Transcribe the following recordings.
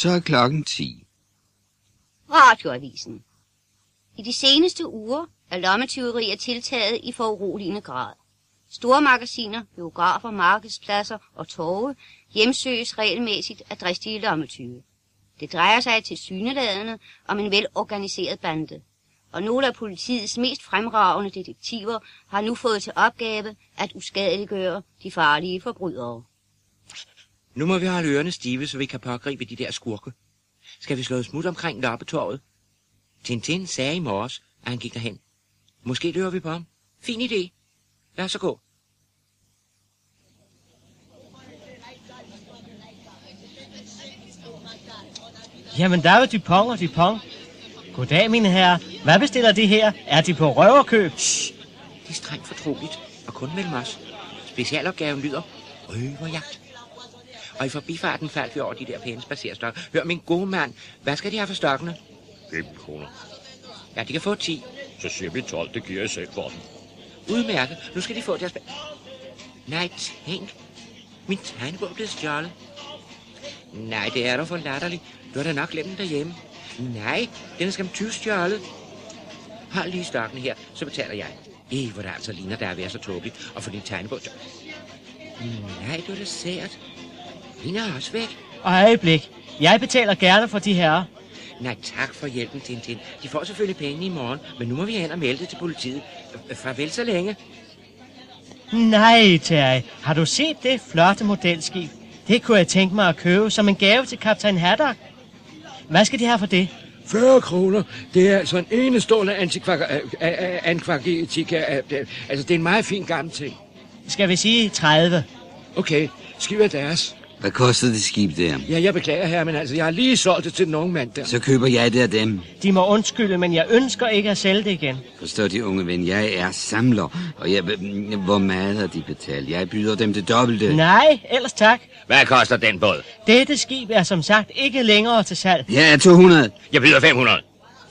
Så er klokken 10. Radioavisen. I de seneste uger er lommetyverier tiltaget i foruroligende grad. Store magasiner, biografer, markedspladser og torve hjemsøges regelmæssigt af dristige lommetyve. Det drejer sig til syneladende om en velorganiseret bande. Og nogle af politiets mest fremragende detektiver har nu fået til opgave at uskadeliggøre de farlige forbrydere. Nu må vi holde ørerne stive, så vi kan pågribe de der skurke. Skal vi slå et smut omkring loppetorvet? Tintin sagde i morges, at han gik derhen. Måske løber vi på ham. Fin idé. Lad os så gå. Jamen, der er jo Dupont og Dupont. Goddag, mine herrer. Hvad bestiller de her? Er de på røverkøb? Shh. Det er strengt fortroligt, og kun mellem os. Specialopgaven lyder røverjagt. Og i forbifarten faldt vi over de der pæne spacerstokke. Hør, min gode mand, hvad skal de have for stokkene? 5 kroner. Ja, de kan få 10. Så siger vi 12, det giver jeg selv for dem. Udmærket. Nu skal de få deres... Nej, tænk. Min tegnebog blevet stjålet. Nej, det er da for latterligt. Du har da nok glemt den derhjemme. Nej, den er skam 20 stjålet. Hold lige stokken her, så betaler jeg. Ej, hvor det altså ligner, der er ved så tåbeligt at få din tegnebog. Nej, du er da sært. Min er også væk. Og øjeblik. Jeg betaler gerne for de herrer. Nej, tak for hjælpen, Tintin. De får selvfølgelig penge i morgen, men nu må vi hen og melde det til politiet. Øh, Farvel så længe. Nej, Terje. Har du set det flotte modelskib? Det kunne jeg tænke mig at købe som en gave til kaptajn Haddock. Hvad skal de have for det? 40 kroner. Det er altså en enestående antikvariatik. Altså, det er en meget fin gammel ting. Skal vi sige 30? Okay, skib er deres. Hvad kostede det skib der? Ja, jeg beklager her, men altså, jeg har lige solgt det til den unge mand der. Så køber jeg det af dem. De må undskylde, men jeg ønsker ikke at sælge det igen. Forstår de unge ven, jeg er samler, og jeg, hvor meget har de betalt? Jeg byder dem det dobbelte. Nej, ellers tak. Hvad koster den båd? Dette skib er som sagt ikke længere til salg. Ja, 200. Jeg byder 500.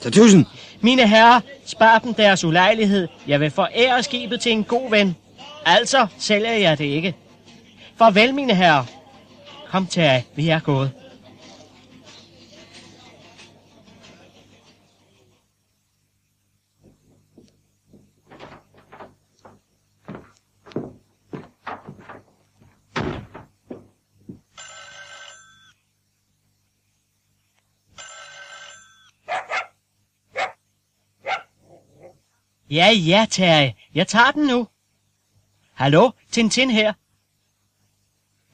Så 1000. Mine herrer, spar dem deres ulejlighed. Jeg vil forære skibet til en god ven. Altså sælger jeg det ikke. Farvel, mine herrer. Kom, Terje, vi er gået. Ja, ja, Terje. Jeg tager den nu. Hallo, Tintin her.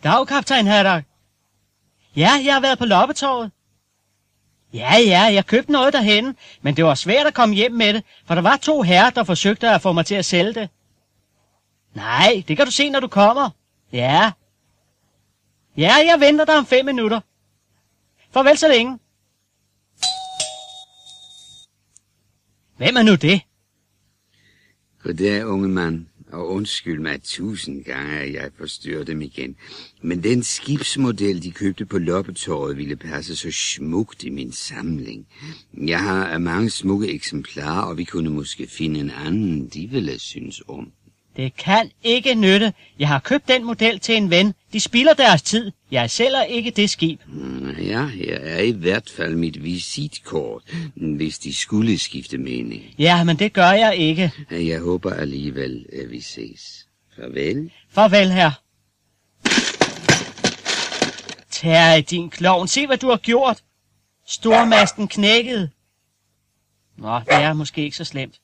Dag, kaptajn Haddock. Ja, jeg har været på loppetorvet. Ja, ja, jeg købte noget derhen, men det var svært at komme hjem med det, for der var to herrer, der forsøgte at få mig til at sælge det. Nej, det kan du se, når du kommer. Ja. Ja, jeg venter dig om fem minutter. Farvel så længe. Hvem er nu det? Goddag, unge mand, og undskyld mig tusind gange, at jeg forstyrrer dem igen. Men den skibsmodel, de købte på loppetåret, ville passe så smukt i min samling. Jeg har mange smukke eksemplarer, og vi kunne måske finde en anden, de ville synes om. Det kan ikke nytte. Jeg har købt den model til en ven. De spilder deres tid. Jeg sælger ikke det skib. Ja, her er i hvert fald mit visitkort, hvis de skulle skifte mening. Ja, men det gør jeg ikke. Jeg håber alligevel, at vi ses. Farvel. Farvel, her. Terje, din klovn. Se, hvad du har gjort. Stormasten knækkede. Nå, det er måske ikke så slemt.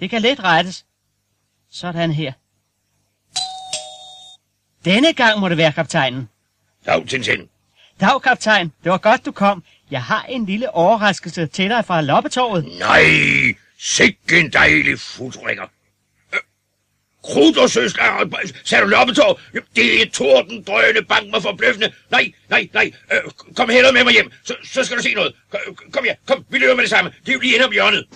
Det kan let rettes. Sådan her. Denne gang må det være kaptajnen. Dag, Tintin. Dag, kaptajn. Det var godt, du kom. Jeg har en lille overraskelse til dig fra loppetorvet. Nej, sikke en dejlig futringer. Krudt og søster, sagde du loppetår? Det er torden, drøne, bank mig forbløffende. Nej, nej, nej, øh, kom hellere med mig hjem, så, så skal du se noget. Kom, kom her, kom, vi løber med det samme. Det er jo lige inde om hjørnet.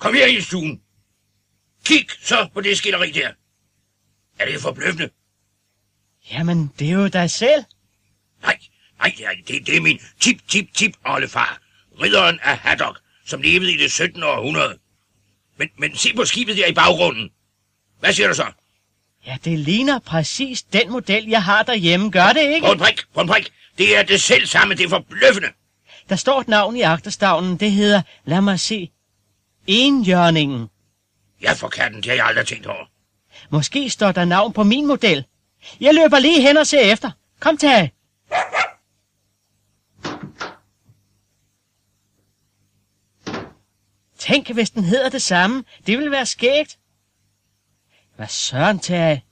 Kom her i stuen. Kig så på det skilleri der. Er det forbløffende? Jamen, det er jo dig selv. Nej, nej, nej det, det er min tip-tip-tip oldefar. Ridderen af Haddock, som levede i det 17. århundrede. Men, men se på skibet der i baggrunden. Hvad siger du så? Ja, det ligner præcis den model, jeg har derhjemme. Gør det ikke? På en prik, på en prik. Det er det selv samme, det er forbløffende. Der står et navn i agterstavnen. Det hedder, lad mig se, Enhjørningen. Ja, for katten, det har jeg aldrig tænkt over. Måske står der navn på min model. Jeg løber lige hen og ser efter. Kom, Tage. Tænk, hvis den hedder det samme. Det ville være skægt. Hvad søren, Tage?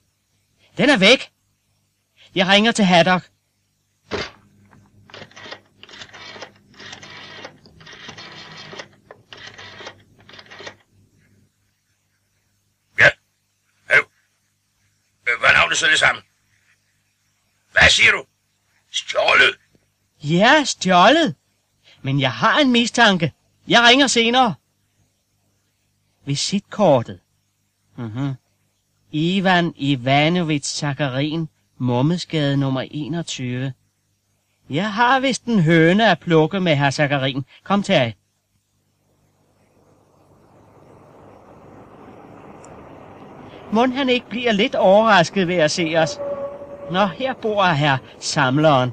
Den er væk. Jeg ringer til Haddock. Ja. Øh. Øh, er navnet så det samme? Hvad siger du? Stjålet? Ja, stjålet. Men jeg har en mistanke. Jeg ringer senere. Visitkortet. Mhm. Ivan Ivanovic Zakarin, Mummesgade nummer 21. Jeg har vist en høne at plukke med herr Zakarin. Kom til Må han ikke bliver lidt overrasket ved at se os? Nå, her bor herr samleren.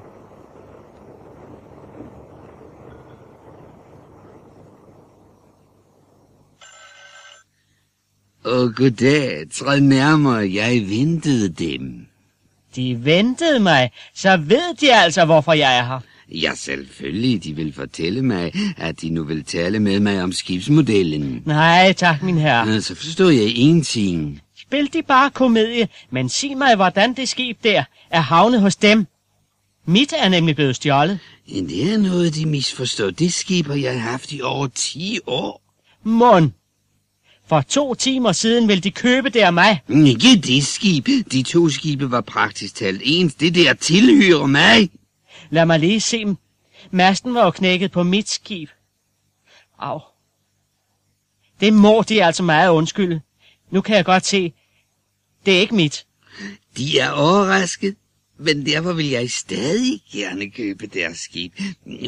Åh, goddag. Træd nærmere. Jeg ventede dem. De ventede mig, så ved de altså, hvorfor jeg er her. Ja, selvfølgelig. De vil fortælle mig, at de nu vil tale med mig om skibsmodellen. Nej, tak, min herre. Så forstår jeg ingenting. Spil de bare komedie, men sig mig, hvordan det skib der er havnet hos dem. Mit er nemlig blevet stjålet. Det er noget, de misforstår. Det skib har jeg haft i over 10 år. Mund. For to timer siden ville de købe det af mig. Ikke det skib. De to skibe var praktisk talt ens. Det der tilhører mig. Lad mig lige se dem. Masten var jo knækket på mit skib. Au. Det må de altså meget undskylde. Nu kan jeg godt se, det er ikke mit. De er overrasket, men derfor vil jeg stadig gerne købe deres skib,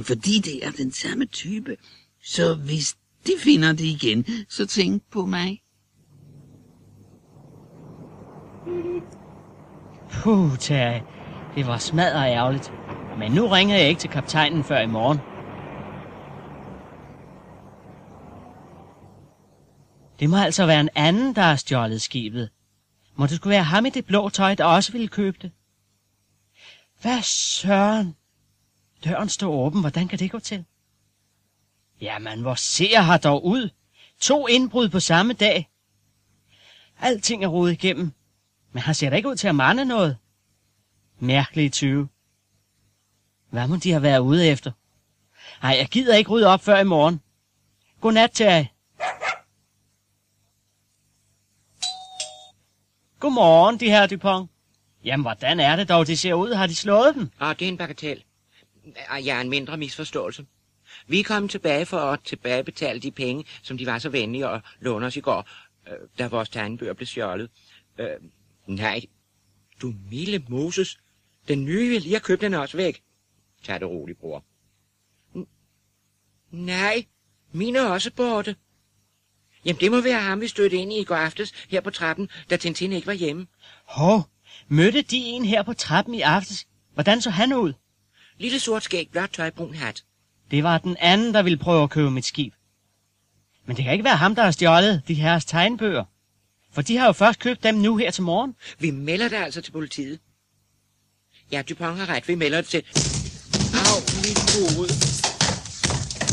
fordi det er den samme type. Så hvis de finder det igen, så tænk på mig. Puh, Terje. Det var smadret ærgerligt. Men nu ringer jeg ikke til kaptajnen før i morgen. Det må altså være en anden, der har stjålet skibet. Må det skulle være ham i det blå tøj, der også ville købe det? Hvad søren? Døren står åben. Hvordan kan det gå til? Jamen, hvor ser har dog ud? To indbrud på samme dag. Alting er rodet igennem. Men han ser da ikke ud til at mande noget. Mærkelige tyve. Hvad må de have været ude efter? Nej, jeg gider ikke rydde op før i morgen. Godnat til Godmorgen, de her Dupont. Jamen, hvordan er det dog, de ser ud? Har de slået dem? Ah, det er en bagatel. Ah, Ja, en mindre misforståelse. Vi er kommet tilbage for at tilbagebetale de penge, som de var så venlige at låne os i går, øh, da vores tegnbøger blev stjålet. Øh, nej, du milde Moses. Den nye, vil lige have købt, den også væk. Tag det roligt, bror. N- nej, mine er også borte. Jamen, det må være ham, vi stødte ind i i går aftes her på trappen, da Tintin ikke var hjemme. Hov, mødte de en her på trappen i aftes? Hvordan så han ud? Lille sort skæg, blåt tøj, brun hat. Det var den anden, der ville prøve at købe mit skib. Men det kan ikke være ham, der har stjålet de herres tegnbøger. For de har jo først købt dem nu her til morgen. Vi melder det altså til politiet. Ja, Dupont har ret. Vi melder det til... Au, mit hoved.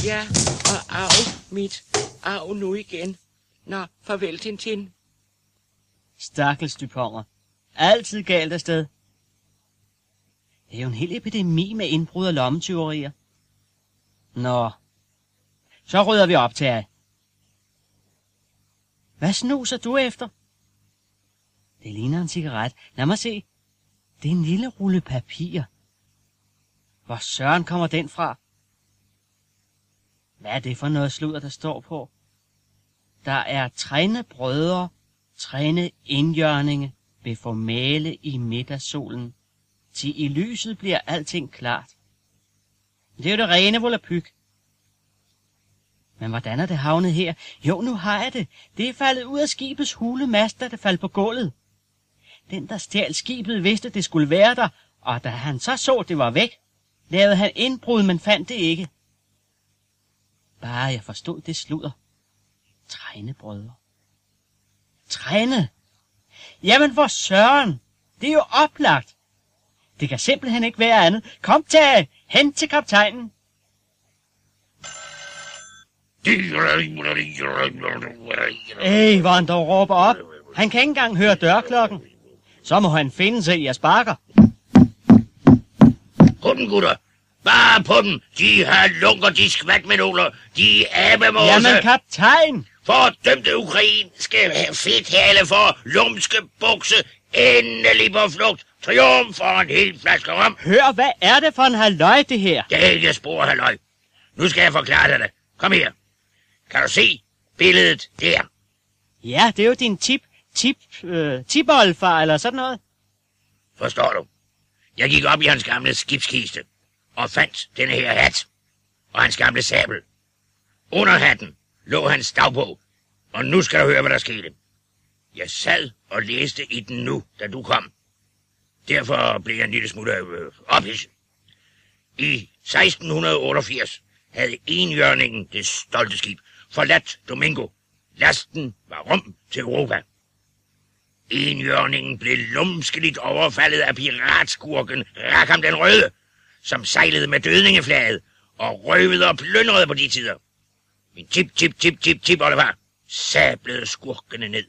Ja, og au, mit. Au nu igen. Nå, farvel, Tintin. Stakkels dyponger. Altid galt afsted. Det er jo en hel epidemi med indbrud og lommetyverier. Nå, så rydder vi op til jer. Hvad snuser du efter? Det ligner en cigaret. Lad mig se. Det er en lille rulle papir. Hvor søren kommer den fra? Hvad er det for noget sludder, der står på? Der er træne brødre, træne indjørninge, vil få male i middagssolen. Til i lyset bliver alting klart. Det er jo det rene volapyk. Men hvordan er det havnet her? Jo, nu har jeg det. Det er faldet ud af skibets hule mast, da det faldt på gulvet. Den, der stjal skibet, vidste, det skulle være der, og da han så så, det var væk, lavede han indbrud, men fandt det ikke. Bare jeg forstod det sludder. Trænеbrødre. Træne? Jamen for søren! Det er jo oplagt. Det kan simpelthen ikke være andet. Kom, tag! Hen til kaptajnen. Ej, hvor han dog råber op. Han kan ikke engang høre dørklokken. Så må han finde sig i at sparker. På den, gutter. Bare på den. De har lunker, de skvatmenoler, de abemåse. Jamen, kaptajn! Fordømte ukrainske fedthale for lumske bukse. Endelig på flugt. Triumf for en hel flaske rom. Hør, hvad er det for en halløj, det her? Det er ikke spor, halløj. Nu skal jeg forklare dig det. Kom her. Kan du se billedet der? Ja, det er jo din tip, tip, øh, tipoldfar eller sådan noget. Forstår du? Jeg gik op i hans gamle skibskiste og fandt denne her hat og hans gamle sabel. Under hatten lå hans dagbog, og nu skal du høre, hvad der skete. Jeg sad og læste i den nu, da du kom. Derfor blev jeg en lille smule øh, ophidset. I 1688 havde enhjørningen, det stolte skib, forladt Domingo. Lasten var rum til Europa. Enhjørningen blev lumskeligt overfaldet af piratskurken Rakam den Røde, som sejlede med dødningeflaget og røvede og plyndrede på de tider. Min tip, tip, tip, tip, tip, Oliver, sablede skurkene ned.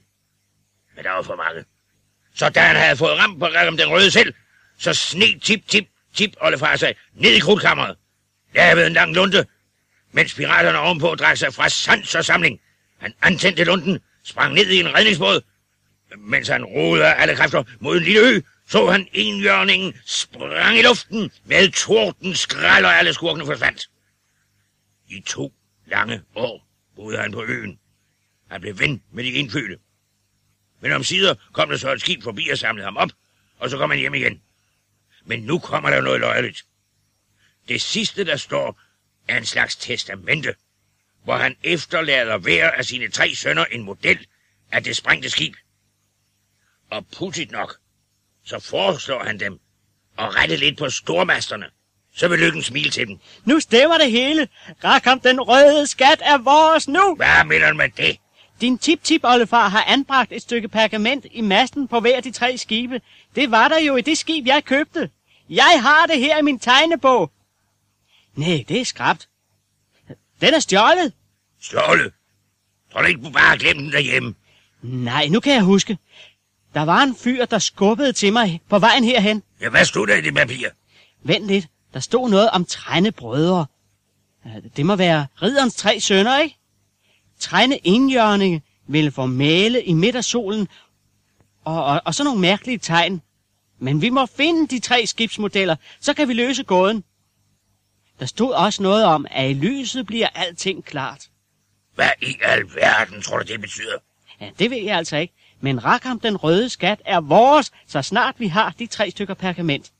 Men der var for mange. Så da han havde fået ramt på om den Røde selv, så sne tip, tip, tip, Oliver sig ned i krudkammeret. Lavede en lang lunte, mens piraterne ovenpå drak sig fra sans og samling. Han antændte lunden, sprang ned i en redningsbåd, mens han rodede alle kræfter mod en lille ø, så han enhjørningen sprang i luften med torden skrald og alle skurkene forsvandt. I to lange år boede han på øen. Han blev ven med de indfødte. Men om sider kom der så et skib forbi og samlede ham op, og så kom han hjem igen. Men nu kommer der noget løjeligt. Det sidste, der står, er en slags testamente, hvor han efterlader hver af sine tre sønner en model af det sprængte skib. Og pudsigt nok, så foreslår han dem at rette lidt på stormasterne. Så vil lykken smile til dem. Nu stemmer det hele. Rakam, den røde skat er vores nu. Hvad mener du med det? Din tip-tip-oldefar har anbragt et stykke pergament i masten på hver af de tre skibe. Det var der jo i det skib, jeg købte. Jeg har det her i min tegnebog. Nej, det er skrabt. Den er stjålet. Stjålet? Tror du ikke, du bare har glemt den derhjemme? Nej, nu kan jeg huske. Der var en fyr, der skubbede til mig på vejen herhen. Ja, hvad stod der i det papir? Vent lidt, der stod noget om trændebrødre. Det må være ridderens tre sønner, ikke? Trænde indjørninge ville få male i midt af solen, og, og, og så nogle mærkelige tegn. Men vi må finde de tre skibsmodeller, så kan vi løse gåden. Der stod også noget om, at i lyset bliver alting klart. Hvad i alverden tror du, det betyder? Ja, det ved jeg altså ikke. Men Rakam, den røde skat, er vores, så snart vi har de tre stykker pergament.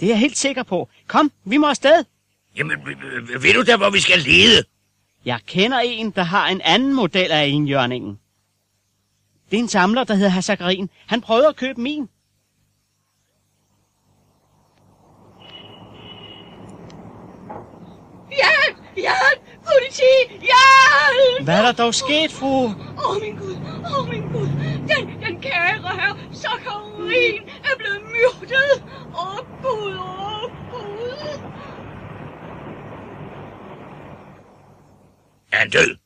Det er jeg helt sikker på. Kom, vi må afsted. Jamen, ved du da, hvor vi skal lede? Jeg kender en, der har en anden model af enhjørningen. Det er en samler, der hedder Hassakarin. Han prøvede at købe min. Hjælp! Hjælp! Politi! Hjælp! Hvad er der dog sket, fru? Åh, oh, min Gud! Åh, oh, min Gud! Den, den kære her, Sakharin, er blevet myrdet! Åh, oh, Gud! Åh, oh, Gud! Er han død?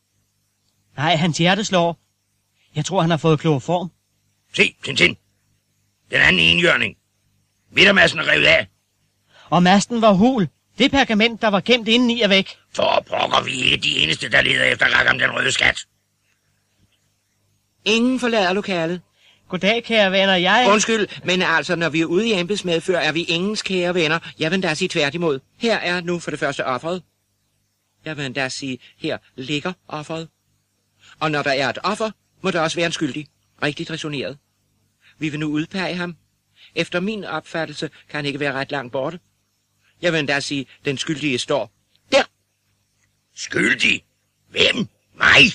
Nej, hans hjerte slår. Jeg tror, han har fået kloroform. Se, Tintin. Den anden enhjørning. Midtermassen er revet af. Og masten var hul. Det pergament, der var gemt indeni, er væk. For pokker vi ikke de eneste, der leder efter Rakam den røde skat. Ingen forlader lokalet. Goddag, kære venner. Jeg... Undskyld, men altså, når vi er ude i embedsmedfør, er vi ingens kære venner. Jeg vil da sige tværtimod. Her er nu for det første offeret. Jeg vil da sige, her ligger offeret. Og når der er et offer, må der også være en skyldig. Rigtigt resoneret. Vi vil nu udpege ham. Efter min opfattelse kan han ikke være ret langt borte. Jeg vil endda sige, den skyldige står der. Skyldig? Hvem? Mig?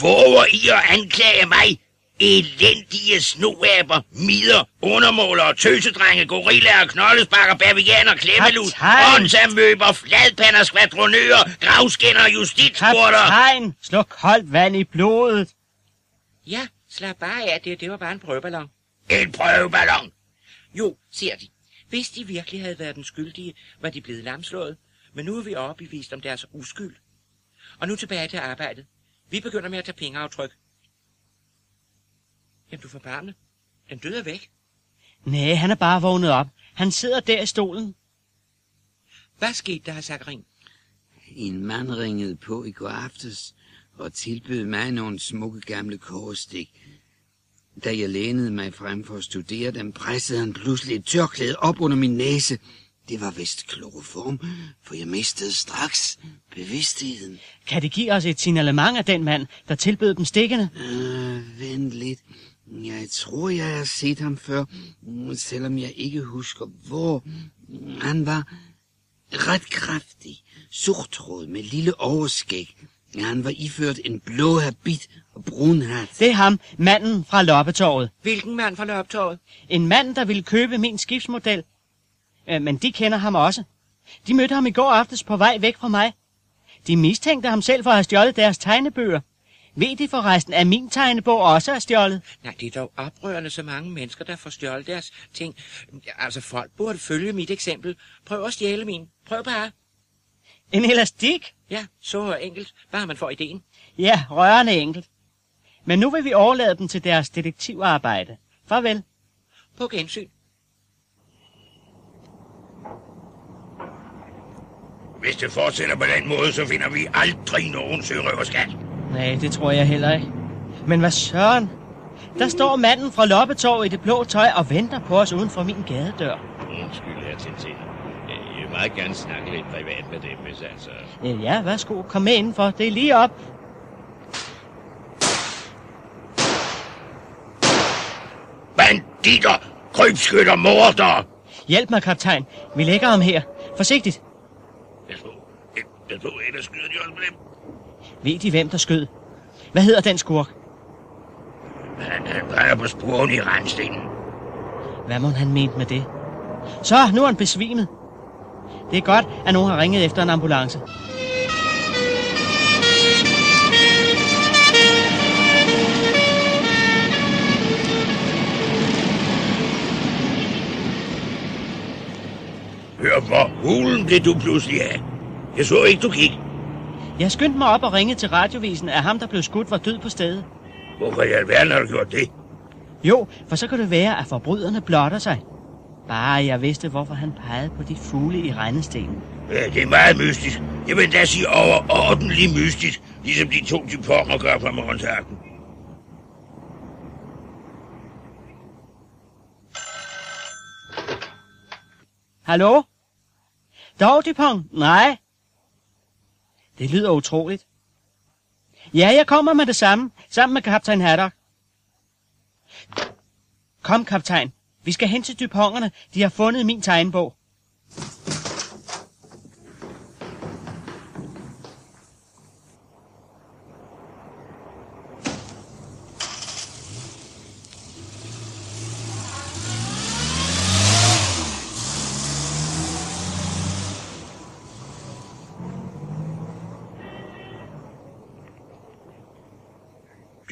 Våger I at anklage mig? Elendige snoaber, mider, undermålere, tøsedrenge, gorillaer, knoldesbakker, bavianer, klemmelus, åndsamøber, fladpander, skvadronører, gravskinner, justitsborter. Kaptajn, slå koldt vand i blodet. Ja, slap bare af, det, det var bare en prøveballon. En prøveballon. Jo, ser de. Hvis de virkelig havde været den skyldige, var de blevet lamslået. Men nu er vi overbevist om deres uskyld. Og nu tilbage til arbejdet. Vi begynder med at tage pengeaftryk. Jamen, du får barnet. Den døde er væk. Nej, han er bare vågnet op. Han sidder der i stolen. Hvad skete der, Zakarin? En mand ringede på i går aftes og tilbød mig nogle smukke gamle kårestik. Da jeg lænede mig frem for at studere dem, pressede han pludselig et tørklæde op under min næse. Det var vist kloroform, for jeg mistede straks bevidstheden. Kan det give os et signalement af den mand, der tilbød dem stikkene? Øh, vent lidt. Jeg tror, jeg har set ham før, selvom jeg ikke husker hvor. Han var ret kraftig, sorthåret med lille overskæg. Han var iført en blå habit og brun hat. Det er ham, manden fra Loppetorvet. Hvilken mand fra Løbtorvet? En mand, der ville købe min skibsmodel. Øh, men de kender ham også. De mødte ham i går aftes på vej væk fra mig. De mistænkte ham selv for at have stjålet deres tegnebøger. Ved de forresten, at min tegnebog også er stjålet? Nej, det er dog oprørende så mange mennesker, der får stjålet deres ting. Altså, folk burde følge mit eksempel. Prøv at stjæle min. Prøv bare. En elastik? Ja, så enkelt. Bare man får ideen. Ja, rørende enkelt. Men nu vil vi overlade dem til deres detektivarbejde. Farvel. På gensyn. Hvis det fortsætter på den måde, så finder vi aldrig nogen sørøverskat. Nej, det tror jeg heller ikke. Men hvad søren? Der står manden fra Loppetorv i det blå tøj og venter på os uden for min gadedør. Undskyld, herr Tintin. Jeg vil meget gerne snakke lidt privat med dem, hvis altså... Ja, værsgo. Kom med indenfor. Det er lige op. Banditter, krybskytter, morder. Hjælp mig, kaptajn. Vi lægger ham her. Forsigtigt. Jeg så, jeg så, ellers skyder de også på dem. Ved de, hvem der skød? Hvad hedder den skurk? Han, han brænder på sporen i randstenen. Hvad må han mente med det? Så, nu er han besvimet. Det er godt, at nogen har ringet efter en ambulance. Hør, hvor hulen blev du pludselig af. Jeg så ikke, du gik. Jeg skyndte mig op og ringede til radiovisen, at ham, der blev skudt, var død på stedet. Hvorfor i alverden har du gjort det? Jo, for så kan det være, at forbryderne blotter sig. Bare jeg vidste, hvorfor han pegede på de fugle i regnestenen. Ja, det er meget mystisk. Jeg vil da sige overordentligt mystisk, ligesom de to typonger gør fra morgensagten. Hallo? Dog, Dupont? Nej. Det lyder utroligt. Ja, jeg kommer med det samme, sammen med kaptajn Haddock. Kom, kaptajn. Vi skal hen til Duponterne. De har fundet min tegnbog.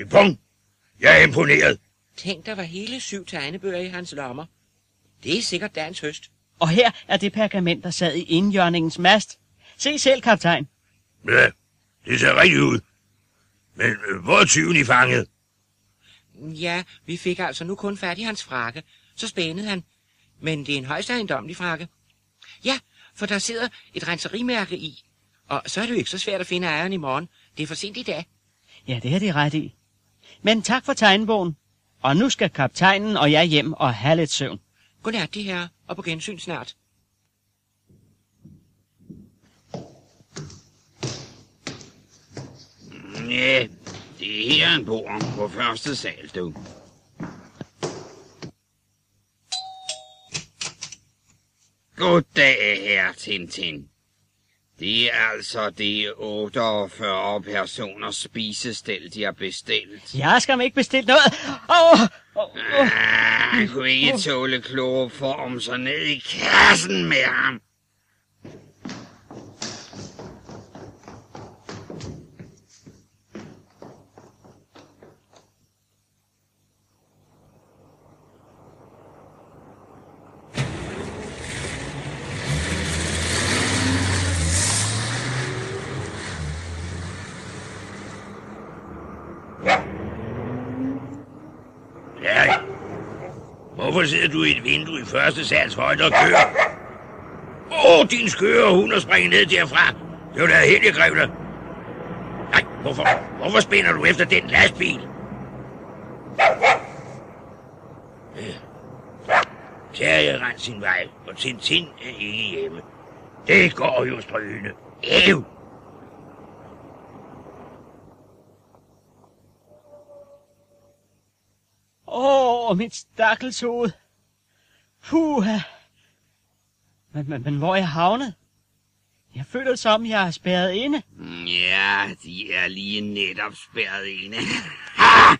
Dupont, jeg er imponeret. Tænk, der var hele syv tegnebøger i hans lommer. Det er sikkert dagens høst. Og her er det pergament, der sad i indjørningens mast. Se selv, kaptajn. Ja, det ser rigtigt ud. Men øh, hvor er tyven i fanget? Ja, vi fik altså nu kun fat i hans frakke. Så spændede han. Men det er en højst ejendomlig frakke. Ja, for der sidder et renserimærke i. Og så er det jo ikke så svært at finde ejeren i morgen. Det er for sent i dag. Ja, det har de ret i. Men tak for tegnbogen. Og nu skal kaptajnen og jeg hjem og have lidt søvn. Godnat, de her, og på gensyn snart. Ja, det er her han bor på første sal, du. Goddag, herre Tintin. Det er altså det 48 personers spisestel, de har bestilt. Jeg skal ikke bestille noget. Åh, åh, åh. Ah, han kunne ikke tåle kloroform, så ned i kassen med ham. Ja. Hvorfor sidder du i et vindue i første sals højde og kører? Åh, oh, din skøre hund og springe ned derfra. Det var da helt, jeg. Nej, hvorfor, hvorfor spænder du efter den lastbil? Terje rent sin vej, og Tintin er ikke hjemme. Det går jo strygende. Æv! Åh, mit stakkels hoved. Puha. Men, men, men hvor er jeg havnet? Jeg føler som, jeg er spærret inde. Mm, ja, de er lige netop spærret inde. Ha!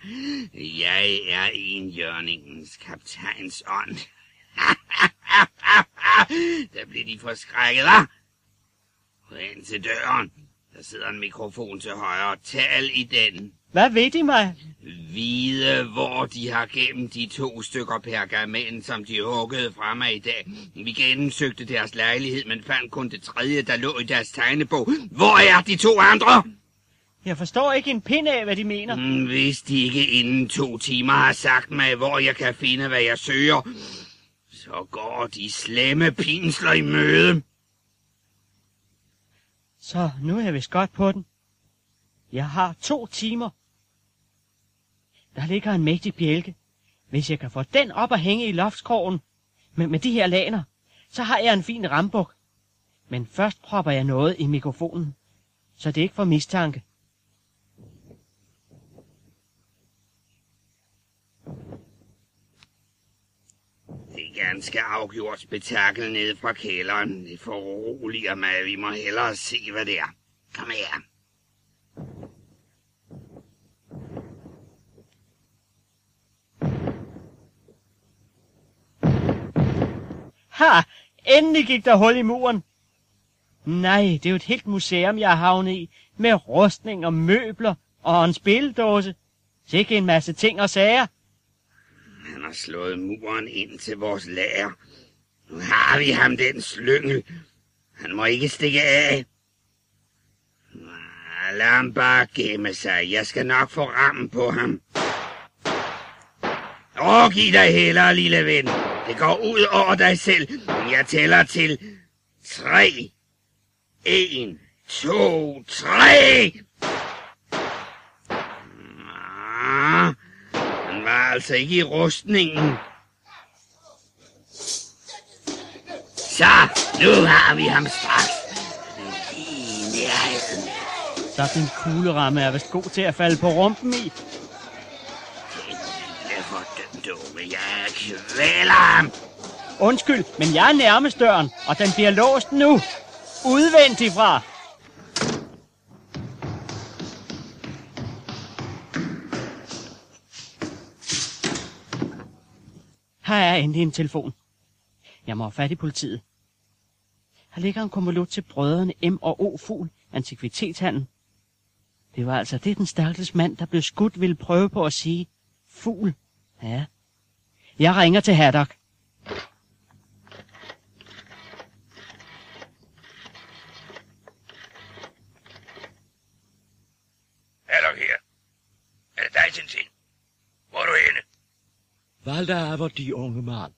Jeg er enhjørningens kaptajns ånd. Der bliver de forskrækket, hva'? Gå ind til døren. Der sidder en mikrofon til højre. Tal i den. Hvad ved de mig? Vide, hvor de har gemt de to stykker pergament, som de huggede fra mig i dag. Vi gennemsøgte deres lejlighed, men fandt kun det tredje, der lå i deres tegnebog. Hvor er de to andre? Jeg forstår ikke en pind af, hvad de mener. Mm, Hvis de ikke inden to timer har sagt mig, hvor jeg kan finde, hvad jeg søger, så går de slemme pinsler i møde. Så nu er jeg vist godt på den. Jeg har to timer. Der ligger en mægtig bjælke. Hvis jeg kan få den op og hænge i loftskrogen med, med de her laner, så har jeg en fin rambuk. Men først propper jeg noget i mikrofonen, så det ikke får mistanke. Ganske afgjort spektakel nede fra kælderen. Det foruroliger mig. Vi må hellere se, hvad det er. Kom her. Ha! Endelig gik der hul i muren. Nej, det er jo et helt museum, jeg har havnet i, med rustning og møbler og en spildåse. Sikke en masse ting og sager. Han har slået muren ind til vores lager. Nu har vi ham, den slyngel. Han må ikke stikke af. Lad ham bare gemme sig. Jeg skal nok få rammen på ham. Overgiv dig heller, lille ven. Det går ud over dig selv. Jeg tæller til tre. En, to, tre. Ah, Han var altså ikke i rustningen. Så, nu har vi ham straks. Lige nærheden. Sådan en kugleramme er vist god til at falde på rumpen i. Får den dumme. Jeg kvæler ham. Undskyld, men jeg er nærmest døren, og den bliver låst nu. Udvendig fra. Her er endelig en telefon. Jeg må have fat i politiet. Her ligger en konvolut til brødrene M og O Fugl, antikvitetshandel. Det var altså det, den stakkels mand, der blev skudt, ville prøve på at sige. Fugl. Ja. Jeg ringer til Haddock. Hallo her. Er det dig, Tintin? Hvor er du henne? Hvad laver de unge mand?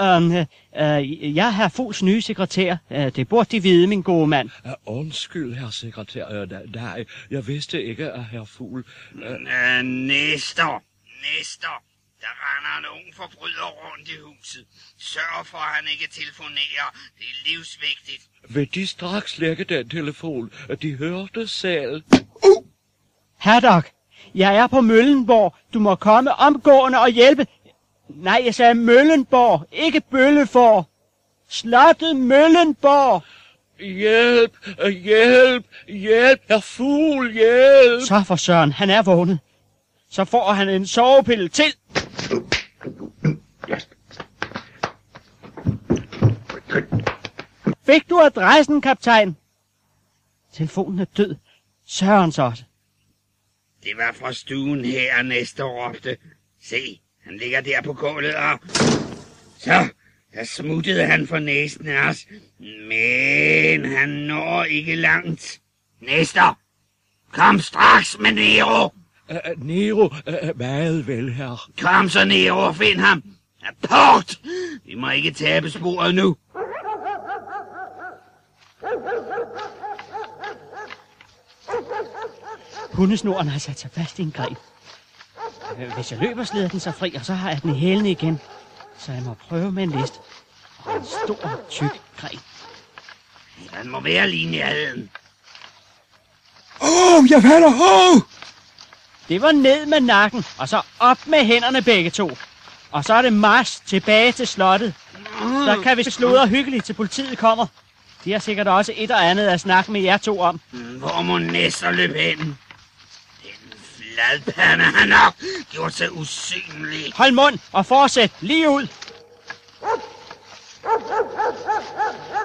Um, uh, jeg er herr Fugls nye sekretær. Uh, det burde de vide, min gode mand. Uh, undskyld, herr sekretær. Uh, nej, jeg vidste ikke, at herr Fugl... Uh, Øh, Næster. Næster. Der render en ung forbryder rundt i huset. Sørg for, at han ikke telefonerer. Det er livsvigtigt. vil de straks lægge den telefon? De hørte selv. Haddock, jeg er på Møllenborg. Du må komme omgående og hjælpe. Nej, jeg sagde Møllenborg, ikke Bøllefor. Slottet Møllenborg. Hjælp, hjælp, hjælp, herr Fugl, hjælp. Så for søren, han er vågnet. Så får han en sovepille til. Fik du adressen, kaptajn? Telefonen er død. Sørens også. Det var fra stuen her, Nestor råbte. Se, han ligger der på gulvet og... Så, der smuttede han for næsen af os. Men han når ikke langt. Nestor, kom straks med Nero. Uh, Nero, uh, meget vel, herr. Kom så, Nero, og find ham. Apport! Vi må ikke tabe sporet nu. Hundesnoren har sat sig fast i en gren. Hvis jeg løber, slider den sig fri, og så har jeg den i hælene igen. Så jeg må prøve med en list. Og en stor, tyk gren. Han må være lige i nærheden. Åh, oh, jeg falder! Åh! Oh! Det var ned med nakken, og så op med hænderne begge to. Og så er det march tilbage til slottet. Så kan vi sludre hyggeligt, til politiet kommer. De har sikkert også et og andet at snakke med jer to om. Hvor må Nestor løbe hen? Den fladpande har gjort sig usynlig. Hold mund og fortsæt lige ud.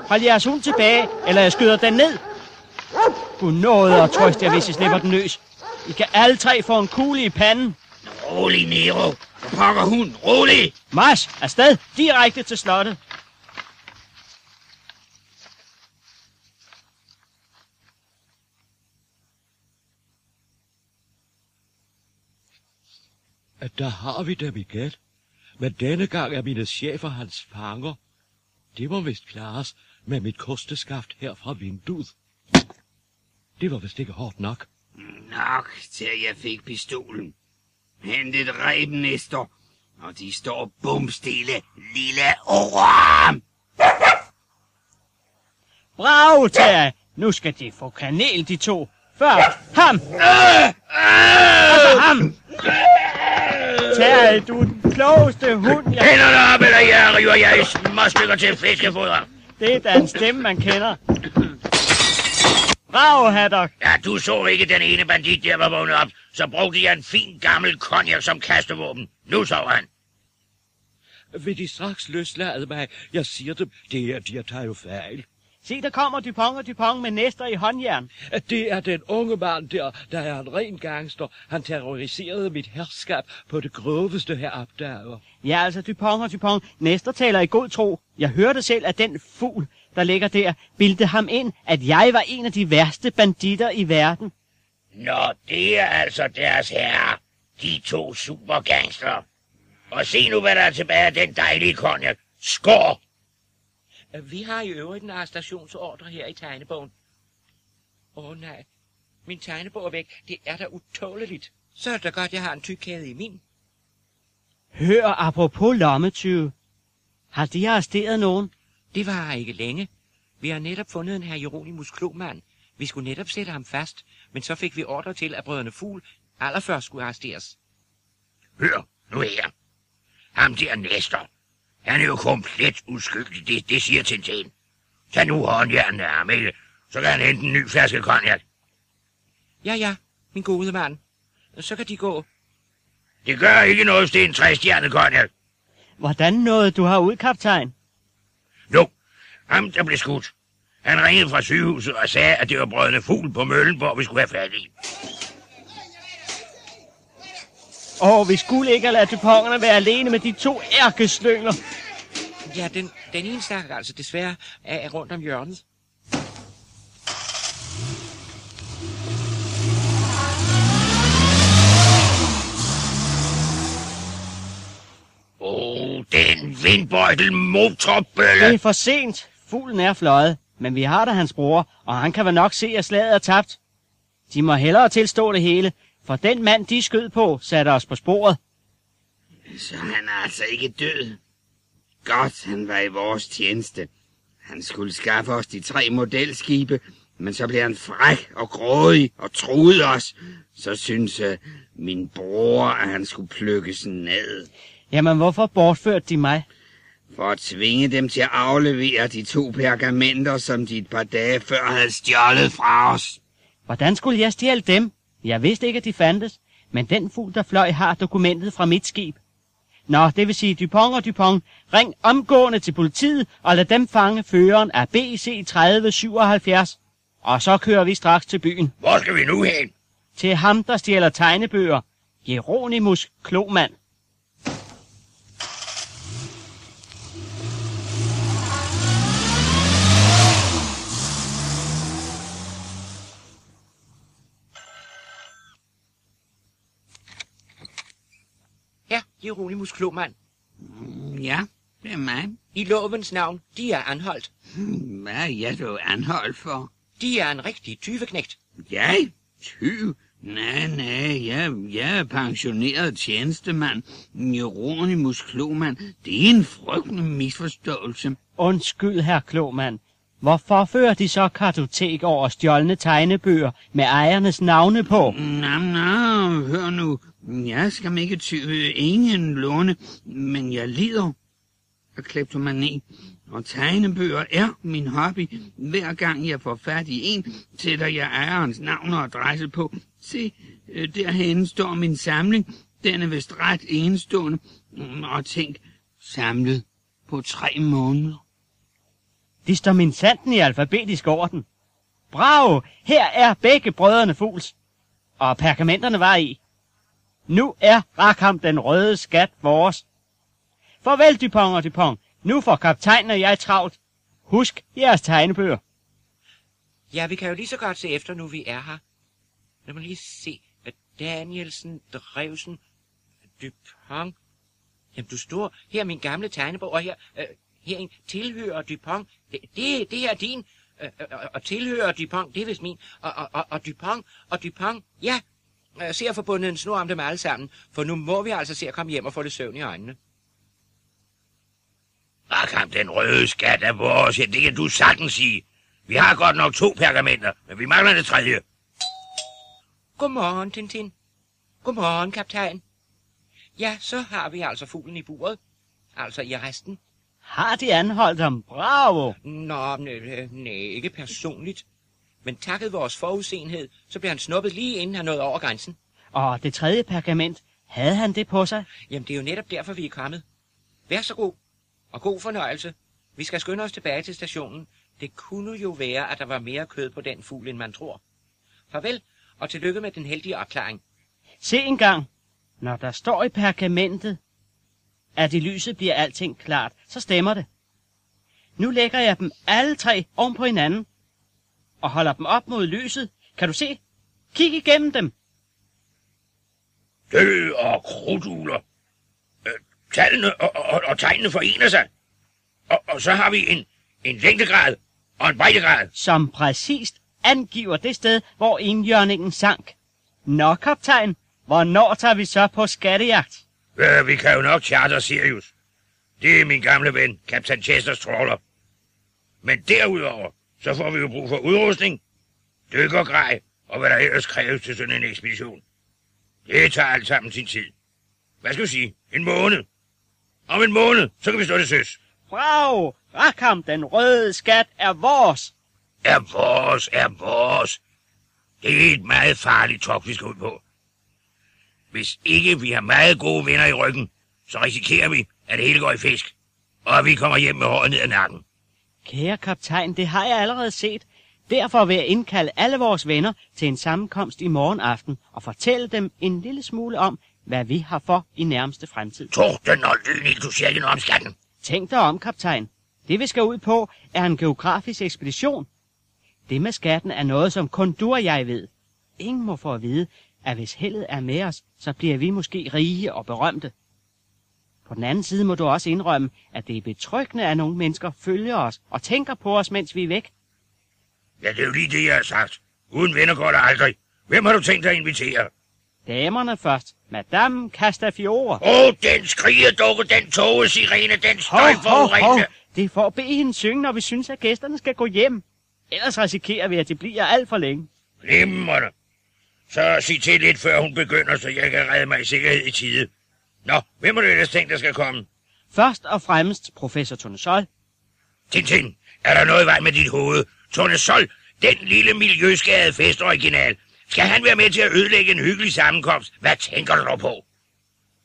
Hold jeres hund tilbage, eller jeg skyder den ned. Gud nåede og trøst jer, hvis I slipper den løs. I kan alle tre få en kugle i panden. Rolig, Nero. For pokker hun. Rolig. March, afsted, direkte til slottet. At der har vi dem igen. Men denne gang er mine chefer hans fanger. Det må vist klares med mit kosteskaft her fra vinduet. Det var vist ikke hårdt nok. Nok til jeg fik pistolen. Hent et reb, Nestor. Og de står bumstille, lille orm. Bravo, Terje. Nu skal de få kanel, de to. Først ham. Og så ham. Terje, du er den klogeste hund, jeg... Hænderne op, eller jeg river jer i småstykker til fiskefoder. Det er da en stemme, man kender. Bravo, Haddock. Ja, du så ikke den ene bandit, der var vågnet op. Så brugte jeg en fin gammel konjak som kastevåben. Nu sover han. Vil de straks løslade mig? Jeg siger dem, det er, de tager jo fejl. Se, der kommer Dupont og Dupont med næster i håndjern. Det er den unge mand der, der er en ren gangster. Han terroriserede mit herskab på det groveste her opdager. Ja, altså Dupont og Dupont. Næster taler i god tro. Jeg hørte selv, at den fugl, der ligger der, bildte ham ind, at jeg var en af de værste banditter i verden. Nå, det er altså deres herre. De to supergangster. Og se nu, hvad der er tilbage af den dejlige konjak. Skår! Vi har i øvrigt en arrestationsordre her i tegnebogen. Åh oh, nej, min tegnebog er væk. Det er da utåleligt. Så er det godt, jeg har en tykkæde i min. Hør apropos lommetyve. Har de arresteret nogen? Det var ikke længe. Vi har netop fundet en herr Jeronimus Klomand. Vi skulle netop sætte ham fast, men så fik vi ordre til, at brødrene Fugl allerførst skulle arresteres. Hør nu her. Ham der Nestor. Han er jo komplet uskyldig, det, det siger Tintin. Tag nu håndjernet af ham, ikke? Så kan han hente en ny flaske konjak. Ja, ja, min gode mand. Så kan de gå. Det gør ikke noget, hvis det er en træstjernet konjak. Hvordan nåede du ud, kaptajn? Nu, ham der blev skudt. Han ringede fra sygehuset og sagde, at det var brødrene fugl på møllen, hvor vi skulle have fat i. Åh, vi skulle ikke have ladet Duponterne være alene med de to ærkeslyngler. Ja, den, den ene stak altså desværre er rundt om hjørnet. Åh, oh, den vindbøjtel motorbølle. Det er for sent. Fuglen er fløjet, men vi har da hans bror, og han kan vel nok se, at slaget er tabt. De må hellere tilstå det hele, for den mand, de skød på, satte os på sporet. Så han er altså ikke død. Godt, han var i vores tjeneste. Han skulle skaffe os de tre modelskibe, men så blev han fræk og grådig og truede os. Så synes uh, min bror, at han skulle plukkes ned. Jamen, hvorfor bortførte de mig? For at tvinge dem til at aflevere de to pergamenter, som de et par dage før havde stjålet fra os. Hvordan skulle jeg stjæle dem? Jeg vidste ikke, at de fandtes, men den fugl, der fløj, har dokumentet fra mit skib. Nå, det vil sige Dupont og Dupont. Ring omgående til politiet og lad dem fange føreren af BC 3077. Og så kører vi straks til byen. Hvor skal vi nu hen? Til ham, der stjæler tegnebøger. Jeronimus Klomand. Her, Jeronimus Klomand. Ja, det er mig. I lovens navn, de er anholdt. Hvad er jeg dog anholdt for? De er en rigtig tyveknægt. Jeg? Tyv? Nej, nej, jeg, jeg er pensioneret tjenestemand. Jeronimus Klomand. Det er en frygtelig misforståelse. Undskyld, herr Klomand. Hvorfor fører de så kartotek over stjålne tegnebøger med ejernes navne på? Nå, nå, hør nu. Jeg skal ikke tyve ingen låne, men jeg lider af kleptomani. Og tegnebøger er min hobby. Hver gang jeg får fat i en, sætter jeg ejerens navn og adresse på. Se, øh, derhen står min samling. Den er vist ret enestående. Mm, og tænk, samlet på tre måneder. De står min sanden i alfabetisk orden. Bravo! Her er begge brødrene Fugls. Og pergamenterne var i. Nu er Rakham den røde skat vores. Farvel, Dupont og Dupont. Nu får kaptajnen og jeg travlt. Husk jeres tegnebøger. Ja, vi kan jo lige så godt se efter, nu vi er her. Lad mig lige se. Danielsen, Drevsen, Dupont. Jamen, du står her min gamle tegnebog, og her, øh, her en tilhører Dupont. Det, det, det er din, øh, øh, og tilhører Dupont, det er vist min. Og, og, og, og Dupont, og Dupont, ja. Jeg ser forbundet en snor om dem alle sammen, for nu må vi altså se at komme hjem og få det søvn i øjnene. Rakam, den røde skat er vores. Ja, det kan du sagtens sige. Vi har godt nok to pergamenter, men vi mangler det tredje. Godmorgen, Tintin. Godmorgen, kaptajn. Ja, så har vi altså fuglen i buret. Altså i resten. Har de anholdt ham? Bravo! Nå, nej, nej, ikke personligt. Men takket vores forudsenhed, så blev han snuppet lige inden han nåede over grænsen. Og det tredje pergament, havde han det på sig? Jamen, det er jo netop derfor, vi er kommet. Vær så god, og god fornøjelse. Vi skal skynde os tilbage til stationen. Det kunne jo være, at der var mere kød på den fugl, end man tror. Farvel, og tillykke med den heldige opklaring. Se engang, når der står i pergamentet, at i lyset bliver alting klart, så stemmer det. Nu lægger jeg dem alle tre oven på hinanden, og holder dem op mod lyset. Kan du se? Kig igennem dem. Død og krudtugler. Øh, tallene og, og, og tegnene forener sig. Og, og så har vi en, en længdegrad og en breddegrad. som præcist angiver det sted, hvor indjørningen sank. Nå, kaptajn, hvornår tager vi så på skattejagt? Øh, vi kan jo nok charter Sirius. Det er min gamle ven, kaptajn Chesters trawler. Men derudover, så får vi jo brug for udrustning, dykkergrej og hvad der ellers kræves til sådan en ekspedition. Det tager alt sammen sin tid. Hvad skal vi sige? En måned. Om en måned, så kan vi stå til søs. Bravo! Rakham, den røde skat er vores. Er vores, er vores. Det er et meget farligt togt, vi skal ud på. Hvis ikke vi har meget gode venner i ryggen, så risikerer vi, at det hele går i fisk. Og at vi kommer hjem med håret ned ad nakken. Kære kaptajn, det har jeg allerede set. Derfor vil jeg indkalde alle vores venner til en sammenkomst i morgen aften og fortælle dem en lille smule om, hvad vi har for i nærmeste fremtid. Torden og lyn, du siger ikke noget om skatten. Tænk dig om, kaptajn. Det vi skal ud på er en geografisk ekspedition. Det med skatten er noget, som kun du og jeg ved. Ingen må få at vide, at hvis heldet er med os, så bliver vi måske rige og berømte. På den anden side må du også indrømme, at det er betryggende, at nogle mennesker følger os og tænker på os, mens vi er væk. Ja, det er jo lige det, jeg har sagt. Uden venner går det aldrig. Hvem har du tænkt dig at invitere? Damerne først. Madame Castafiore. Åh, oh, den den togesirene, den Hov, hov, hov. støjforurenende. Det er for at bede hende synge, når vi synes, at gæsterne skal gå hjem. Ellers risikerer vi, at det bliver alt for længe. Glimrende. Så sig til lidt, før hun begynder, så jeg kan redde mig i sikkerhed i tide. Nå, hvem har du ellers tænkt, der skal komme? Først og fremmest professor Tonesol. Tintin, er der noget vej med dit hoved? Tone Sol, den lille miljøskadede festoriginal. Skal han være med til at ødelægge en hyggelig sammenkomst? Hvad tænker du på?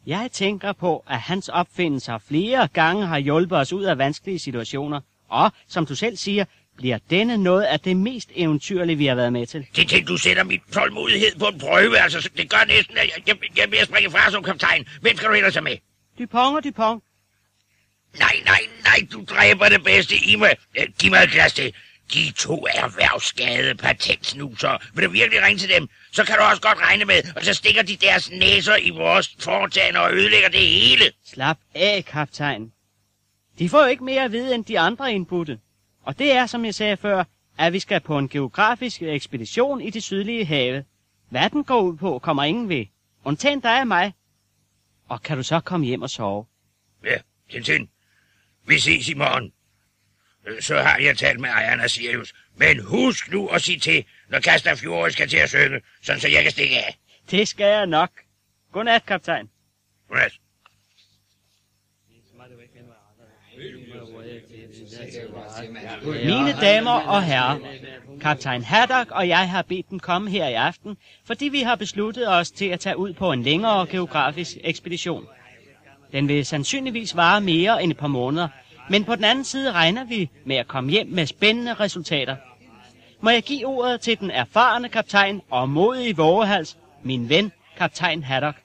Jeg tænker på, at hans opfindelser flere gange har hjulpet os ud af vanskelige situationer. Og, som du selv siger, bliver denne noget af det mest eventyrlige, vi har været med til. Tintin, du sætter min tålmodighed på en prøve. Altså, det gør næsten, at jeg, jeg, jeg vil springe fra som kaptajn. Hvem skal du ellers med? Dupont og Dupont. Nej, nej, nej, du dræber det bedste i mig. Øh, Giv mig et glas til. De to er erhvervsskadede patentsnuser. Vil du virkelig ringe til dem? Så kan du også godt regne med, og så stikker de deres næser i vores foretagende og ødelægger det hele. Slap af, kaptajn. De får jo ikke mere at vide end de andre indbudte. Og det er, som jeg sagde før, at vi skal på en geografisk ekspedition i det sydlige have. Hvad den går ud på, kommer ingen ved. Undtagen dig og mig. Og kan du så komme hjem og sove? Ja, Tintin. Vi ses i morgen. Øh, Så har jeg talt med ejeren af Sirius. Men husk nu at sige til, når Kastafjord skal til at synge, sådan så jeg kan stikke af. Det skal jeg nok. Godnat, kaptajn. Godnat. Mine damer og herrer, kaptajn Haddock og jeg har bedt dem komme her i aften, fordi vi har besluttet os til at tage ud på en længere geografisk ekspedition. Den vil sandsynligvis vare mere end et par måneder, men på den anden side regner vi med at komme hjem med spændende resultater. Må jeg give ordet til den erfarne kaptajn og modige vågehals, min ven, kaptajn Haddock.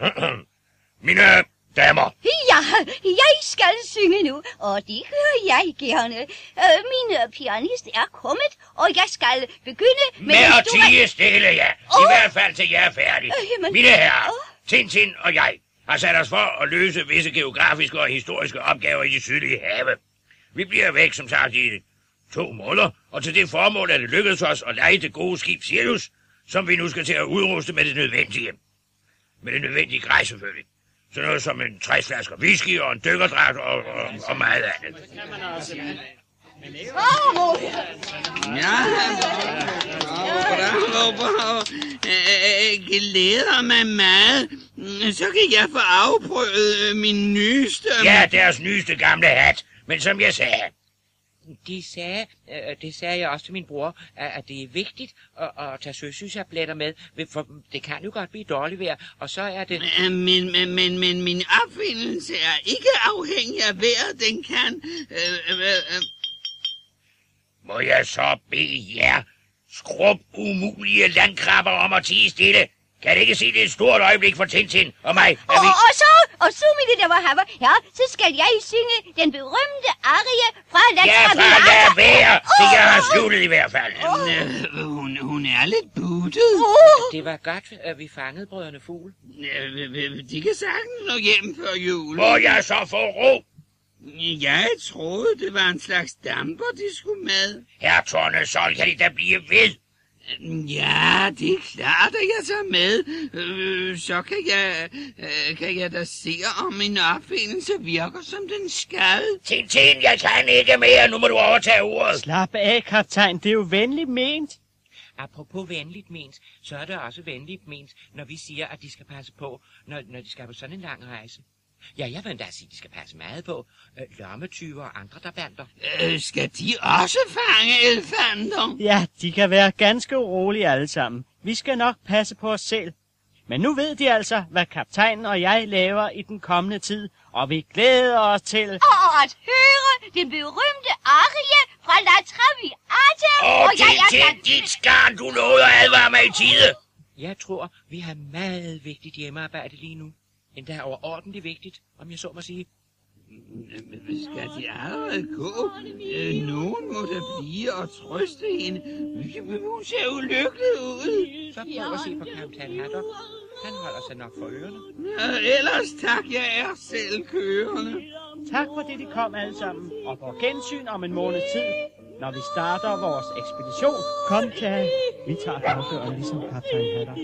Mine damer, Ja, jeg skal synge nu, og det hører jeg gerne. Øh, Min pianist er kommet, og jeg skal begynde med, med at store... tige stille, ja. I Åh. hvert fald til jeg er færdig. Øh, jamen, Mine herrer. Tintin og jeg har sat os for at løse visse geografiske og historiske opgaver i de sydlige have. Vi bliver væk, som sagt, i to måneder, og til det formål er det lykkedes os at lege det gode skib Sirius, som vi nu skal til at udruste med det nødvendige. Med det nødvendige grej, selvfølgelig. Sådan noget som en 60 flasker whisky og en dykkerdragt og, og, og meget andet. Bravo! Ja, bravo, bravo, glæder mig meget. Så kan jeg få afprøvet min nyeste... Ja, deres nyeste gamle hat. Men som jeg sagde, De sagde, øh, det sagde jeg også til min bror, at, at det er vigtigt at, at tage søsynsabletter med, for det kan jo godt blive dårligt vejr, og så er det... Øh, Men, men, men, men min opfindelse er ikke afhængig af vejret. Den kan... Øh, øh, øh, må jeg så bede jer, skrub umulige landkrabber om at tige stille. Kan det ikke se, det er et stort øjeblik for Tintin og mig, Og, vi... og så, og så, mine damer og herrer, ja, så skal jeg synge den berømte arie fra La Ja, Traviata. lad være, til jeg har sluttet i hvert fald. øh, hun, hun er lidt buttet. åh, Det var godt, at vi fangede brødrene fugl. Øh, øh, De kan sagtens nå hjem før jul. Må jeg så få ro? Jeg troede, det var en slags damper, de skulle med. Herr Tornesol, kan I da blive ved? Ja, det er klart, at jeg tager med. Øh, så kan jeg, øh, kan jeg da se, om min opfindelse virker, som den skal. Tintin, jeg kan ikke mere. Nu må du overtage ordet. Slap af, kaptajn. Det er jo venligt ment. Apropos venligt ment, så er det også venligt ment, når vi siger, at de skal passe på, når, når de skal på sådan en lang rejse. Ja, jeg vil endda sige, at de skal passe meget på. Øh, lommetyver og andre, der bander. Øh, skal de også fange elefanter? Ja, de kan være ganske urolige alle sammen. Vi skal nok passe på os selv. Men nu ved de altså, hvad kaptajnen og jeg laver i den kommende tid, og vi glæder os til... og at høre den berømte arie fra La Traviata. Åh, og jeg er Tintin, dit skarn, du nåede at advare mig i tide. Jeg tror, vi har meget vigtigt hjemmearbejde lige nu. Endda overordentligt vigtigt, om jeg så må sige. Skal de allerede gå? Øh, nogen må da blive og trøste hende. Hun ser ulykkelig ud. Så prøv at se på kaptajn Haddock. Han holder sig nok for ørerne. Øh, ellers tak, jeg er selv kørende. Tak fordi de kom alle sammen, og på gensyn om en måneds tid, når vi starter vores ekspedition. Kom, Terry. Vi tager afgøren ligesom kaptajn Hatter.